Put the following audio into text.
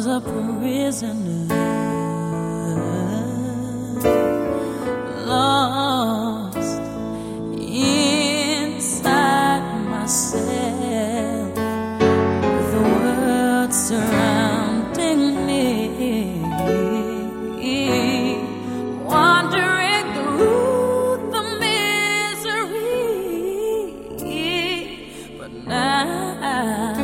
was a prisoner, lost inside myself, with the world surrounding me. Wandering through the misery, but now.